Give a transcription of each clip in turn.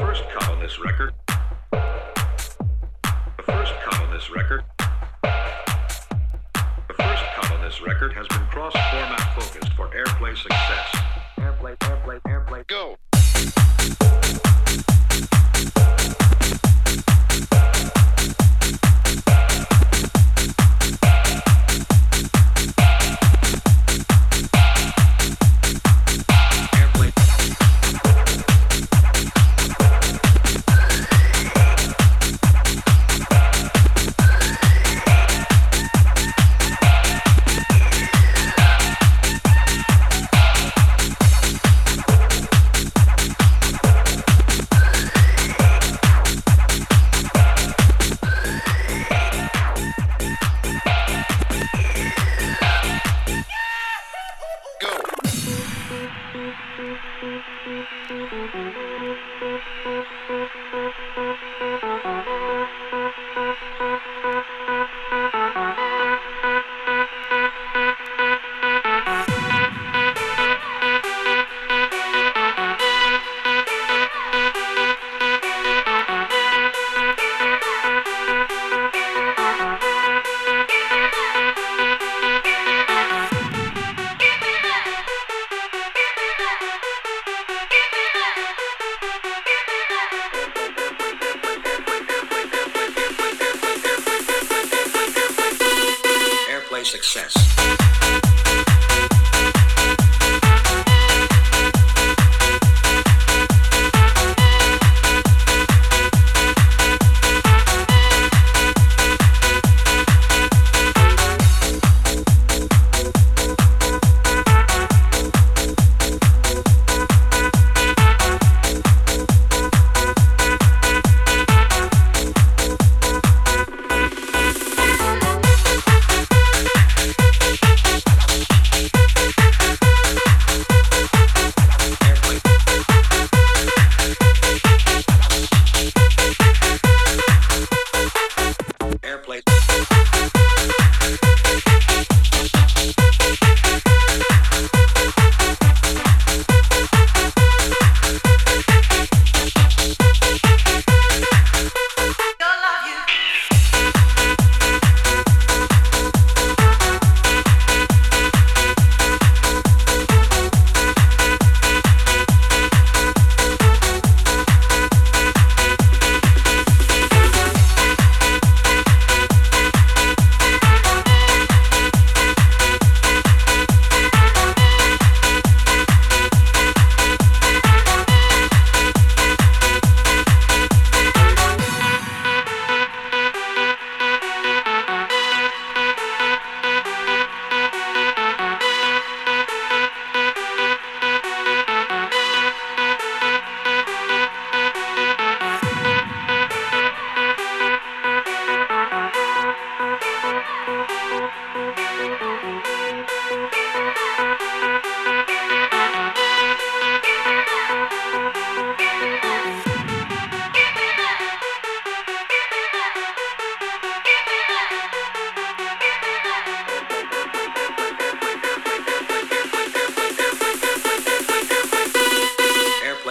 first cut on this record. The first cut on this record. The first cut on this record has been cross-format focused for airplay success. Airplay, airplay, airplay. Go. Success.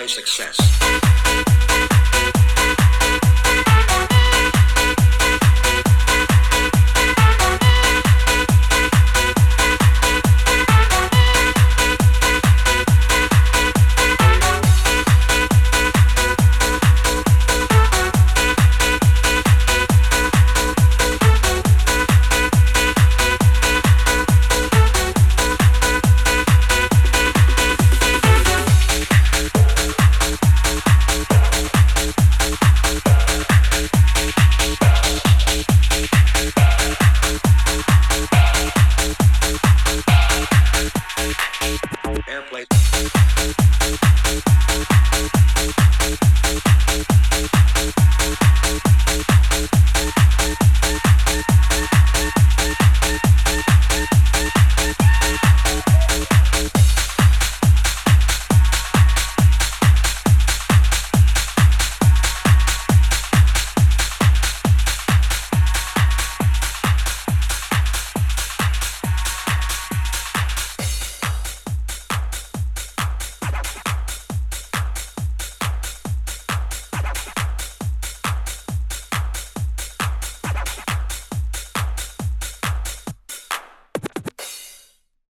Success.